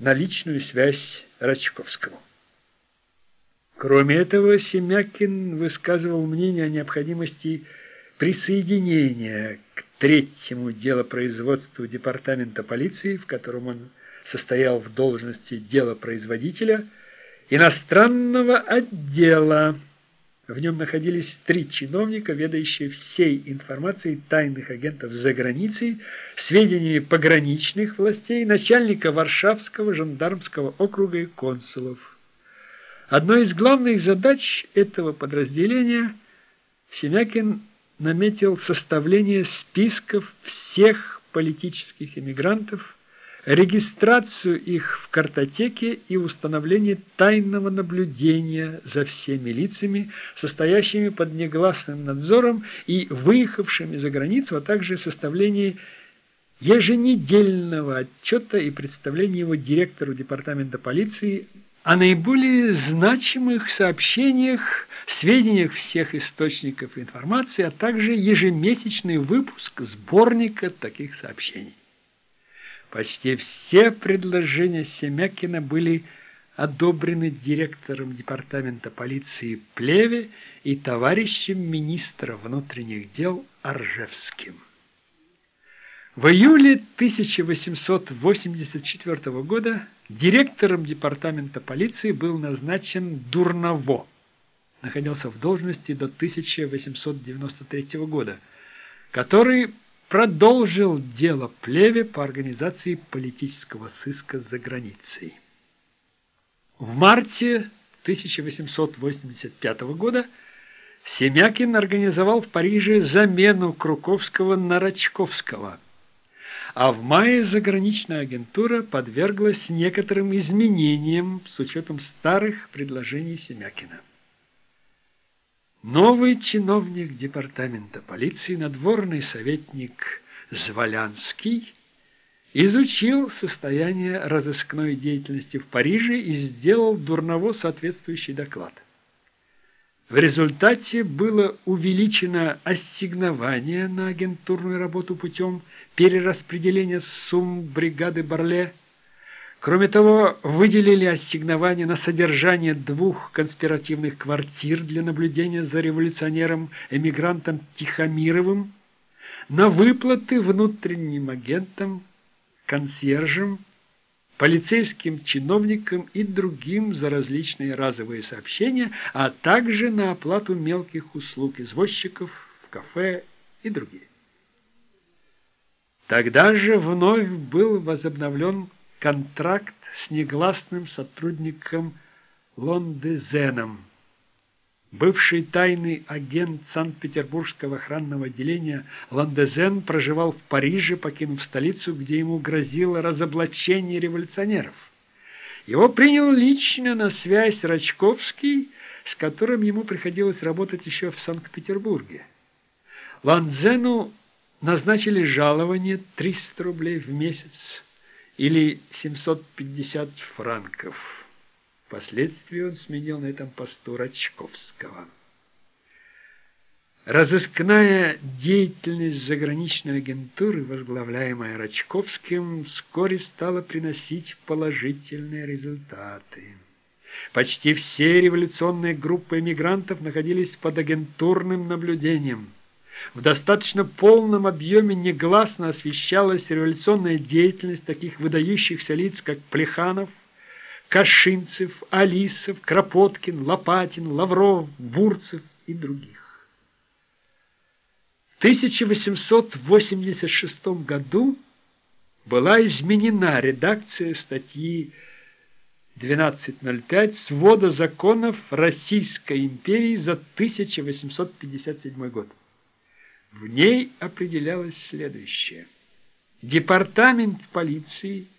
на личную связь Рачковскому. Кроме этого, Семякин высказывал мнение о необходимости присоединения к третьему делопроизводству департамента полиции, в котором он состоял в должности делопроизводителя, иностранного отдела. В нем находились три чиновника, ведающие всей информацией тайных агентов за границей, сведениями пограничных властей, начальника Варшавского жандармского округа и консулов. Одной из главных задач этого подразделения Семякин наметил составление списков всех политических эмигрантов, регистрацию их в картотеке и установление тайного наблюдения за всеми лицами, состоящими под негласным надзором и выехавшими за границу, а также составление еженедельного отчета и представление его директору департамента полиции о наиболее значимых сообщениях, сведениях всех источников информации, а также ежемесячный выпуск сборника таких сообщений. Почти все предложения Семякина были одобрены директором департамента полиции Плеве и товарищем министра внутренних дел Аржевским. В июле 1884 года Директором департамента полиции был назначен Дурново. Находился в должности до 1893 года, который продолжил дело Плеве по организации политического сыска за границей. В марте 1885 года Семякин организовал в Париже замену Круковского на Рачковского – а в мае заграничная агентура подверглась некоторым изменениям с учетом старых предложений Семякина. Новый чиновник департамента полиции, надворный советник Зволянский, изучил состояние разыскной деятельности в Париже и сделал Дурново соответствующий доклад. В результате было увеличено ассигнование на агентурную работу путем перераспределения сумм бригады Барле. Кроме того, выделили ассигнование на содержание двух конспиративных квартир для наблюдения за революционером-эмигрантом Тихомировым, на выплаты внутренним агентам, консьержам, полицейским чиновникам и другим за различные разовые сообщения, а также на оплату мелких услуг извозчиков в кафе и другие. Тогда же вновь был возобновлен контракт с негласным сотрудником Лондезеном. Бывший тайный агент Санкт-Петербургского охранного отделения Ландезен проживал в Париже, покинув столицу, где ему грозило разоблачение революционеров. Его принял лично на связь Рачковский, с которым ему приходилось работать еще в Санкт-Петербурге. Ландзену назначили жалование 300 рублей в месяц или 750 франков. Впоследствии он сменил на этом посту Рачковского. Разыскная деятельность заграничной агентуры, возглавляемая Рачковским, вскоре стала приносить положительные результаты. Почти все революционные группы эмигрантов находились под агентурным наблюдением. В достаточно полном объеме негласно освещалась революционная деятельность таких выдающихся лиц, как Плеханов, Кашинцев, Алисов, Кропоткин, Лопатин, Лавров, Бурцев и других. В 1886 году была изменена редакция статьи 1205 свода законов Российской империи за 1857 год. В ней определялось следующее. Департамент полиции –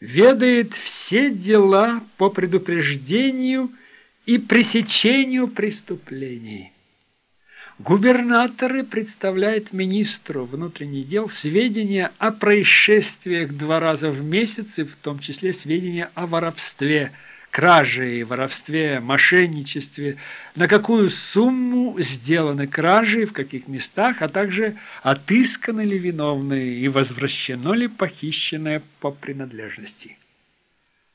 ведает все дела по предупреждению и пресечению преступлений. Губернаторы представляют министру внутренних дел сведения о происшествиях два раза в месяц, и в том числе сведения о воровстве – краже и воровстве, мошенничестве, на какую сумму сделаны кражи, в каких местах, а также отысканы ли виновные и возвращено ли похищенное по принадлежности.